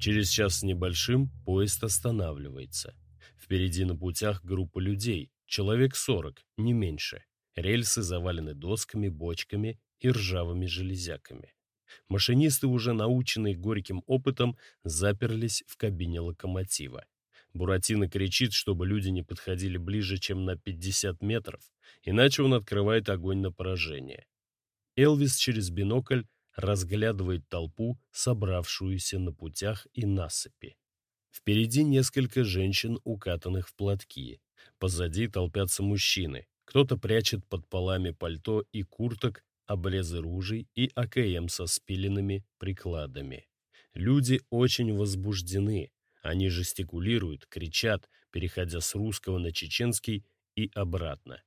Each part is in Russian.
Через час с небольшим поезд останавливается. Впереди на путях группа людей, человек сорок, не меньше. Рельсы завалены досками, бочками и ржавыми железяками. Машинисты, уже наученные горьким опытом, заперлись в кабине локомотива. Буратино кричит, чтобы люди не подходили ближе, чем на 50 метров, иначе он открывает огонь на поражение. Элвис через бинокль разглядывает толпу, собравшуюся на путях и насыпи. Впереди несколько женщин, укатанных в платки. Позади толпятся мужчины. Кто-то прячет под полами пальто и курток обрезы ружей и АКМ со спиленными прикладами. Люди очень возбуждены. Они жестикулируют, кричат, переходя с русского на чеченский и обратно.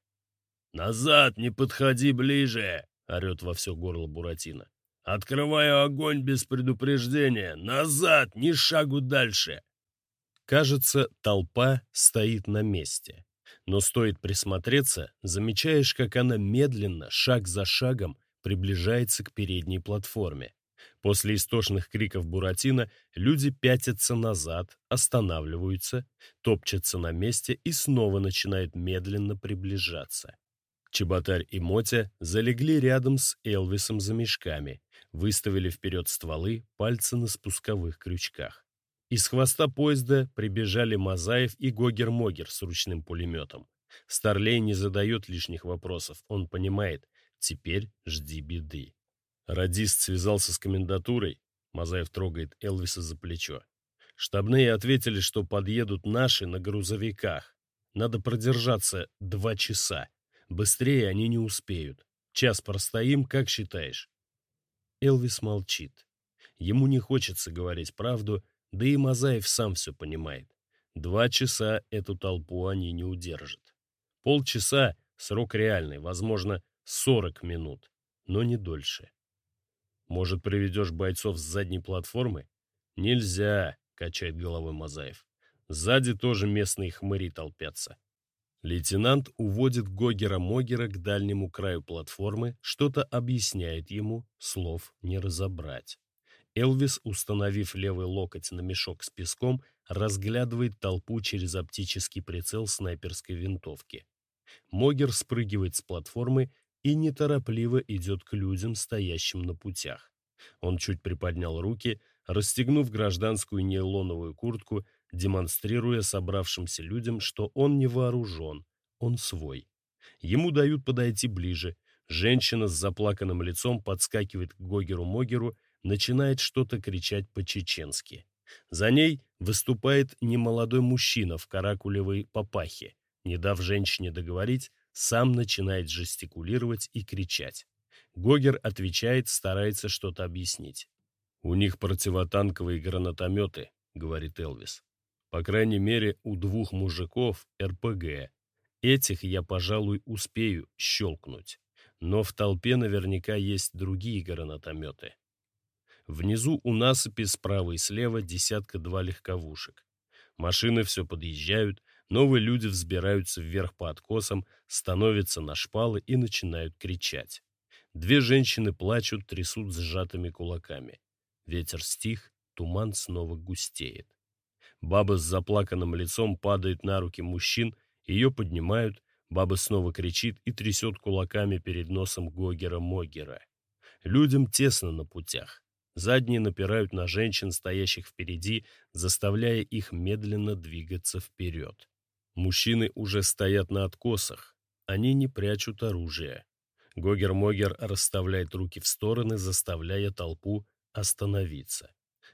«Назад, не подходи ближе!» — орет во все горло Буратино. «Открываю огонь без предупреждения! Назад, ни шагу дальше!» Кажется, толпа стоит на месте. Но стоит присмотреться, замечаешь, как она медленно, шаг за шагом, приближается к передней платформе. После истошных криков Буратино люди пятятся назад, останавливаются, топчутся на месте и снова начинают медленно приближаться. Чеботарь и Мотя залегли рядом с Элвисом за мешками, выставили вперед стволы, пальцы на спусковых крючках. Из хвоста поезда прибежали Мазаев и Гогер-Могер с ручным пулеметом. Старлей не задает лишних вопросов, он понимает, теперь жди беды. Радист связался с комендатурой, Мазаев трогает Элвиса за плечо. Штабные ответили, что подъедут наши на грузовиках. Надо продержаться два часа. Быстрее они не успеют. Час простоим, как считаешь? Элвис молчит. Ему не хочется говорить правду, да и Мазаев сам все понимает. Два часа эту толпу они не удержат. Полчаса — срок реальный, возможно, 40 минут, но не дольше. Может, приведешь бойцов с задней платформы? Нельзя, качает головой Мазаев. Сзади тоже местные хмыри толпятся. Лейтенант уводит Гогера-Могера к дальнему краю платформы, что-то объясняет ему, слов не разобрать. Элвис, установив левый локоть на мешок с песком, разглядывает толпу через оптический прицел снайперской винтовки. Могер спрыгивает с платформы и неторопливо идет к людям, стоящим на путях. Он чуть приподнял руки, расстегнув гражданскую нейлоновую куртку, демонстрируя собравшимся людям, что он не вооружен, он свой. Ему дают подойти ближе. Женщина с заплаканным лицом подскакивает к Гогеру-Могеру начинает что-то кричать по-чеченски. За ней выступает немолодой мужчина в каракулевой папахе. Не дав женщине договорить, сам начинает жестикулировать и кричать. Гогер отвечает, старается что-то объяснить. «У них противотанковые гранатометы», — говорит Элвис. «По крайней мере, у двух мужиков РПГ. Этих я, пожалуй, успею щелкнуть. Но в толпе наверняка есть другие гранатометы. Внизу у насыпи справа и слева десятка-два легковушек. Машины все подъезжают, новые люди взбираются вверх по откосам, становятся на шпалы и начинают кричать. Две женщины плачут, трясут сжатыми кулаками. Ветер стих, туман снова густеет. Баба с заплаканным лицом падает на руки мужчин, ее поднимают, баба снова кричит и трясет кулаками перед носом Гогера-Могера. Людям тесно на путях. Задние напирают на женщин, стоящих впереди, заставляя их медленно двигаться вперед. Мужчины уже стоят на откосах. Они не прячут оружие. Гогер-Могер расставляет руки в стороны, заставляя толпу остановиться.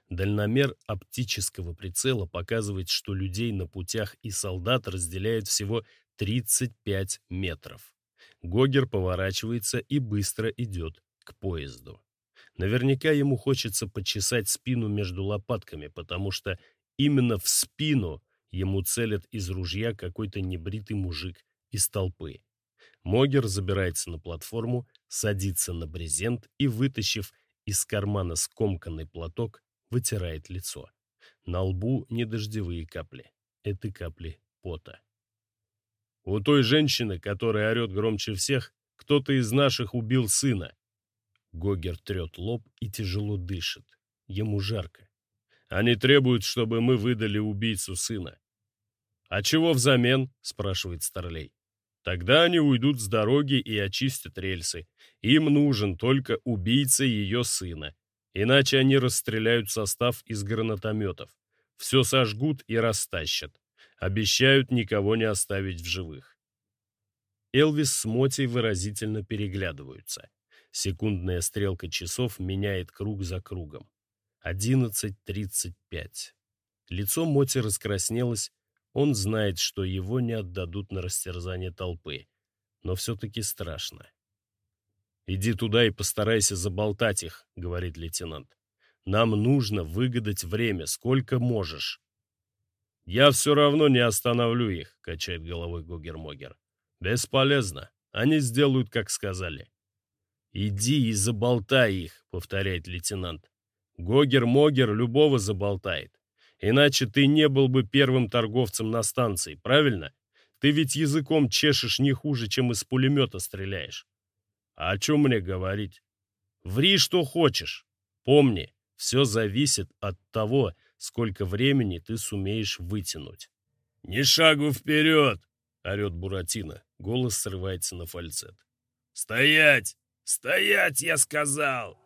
Дальномер оптического прицела показывает, что людей на путях и солдат разделяет всего 35 метров. Гогер поворачивается и быстро идет к поезду. Наверняка ему хочется почесать спину между лопатками, потому что именно в спину ему целят из ружья какой-то небритый мужик из толпы. Могер забирается на платформу, садится на брезент и, вытащив из кармана скомканный платок, вытирает лицо. На лбу не дождевые капли. Это капли пота. У той женщины, которая орет громче всех, кто-то из наших убил сына. Гогер трет лоб и тяжело дышит. Ему жарко. Они требуют, чтобы мы выдали убийцу сына. «А чего взамен?» — спрашивает Старлей. «Тогда они уйдут с дороги и очистят рельсы. Им нужен только убийца ее сына. Иначе они расстреляют состав из гранатометов. Все сожгут и растащат. Обещают никого не оставить в живых». Элвис с Мотей выразительно переглядываются. Секундная стрелка часов меняет круг за кругом. 11.35. Лицо Моти раскраснелось, он знает, что его не отдадут на растерзание толпы, но все-таки страшно. «Иди туда и постарайся заболтать их», — говорит лейтенант. «Нам нужно выгадать время, сколько можешь». «Я все равно не остановлю их», — качает головой Гогер-Могер. «Бесполезно. Они сделают, как сказали». «Иди и заболтай их», — повторяет лейтенант. «Гогер-Могер любого заболтает. Иначе ты не был бы первым торговцем на станции, правильно? Ты ведь языком чешешь не хуже, чем из пулемета стреляешь. А о чем мне говорить? Ври, что хочешь. Помни, все зависит от того, сколько времени ты сумеешь вытянуть. «Ни шагу вперед!» — орет Буратино. Голос срывается на фальцет. «Стоять! Стоять, я сказал!»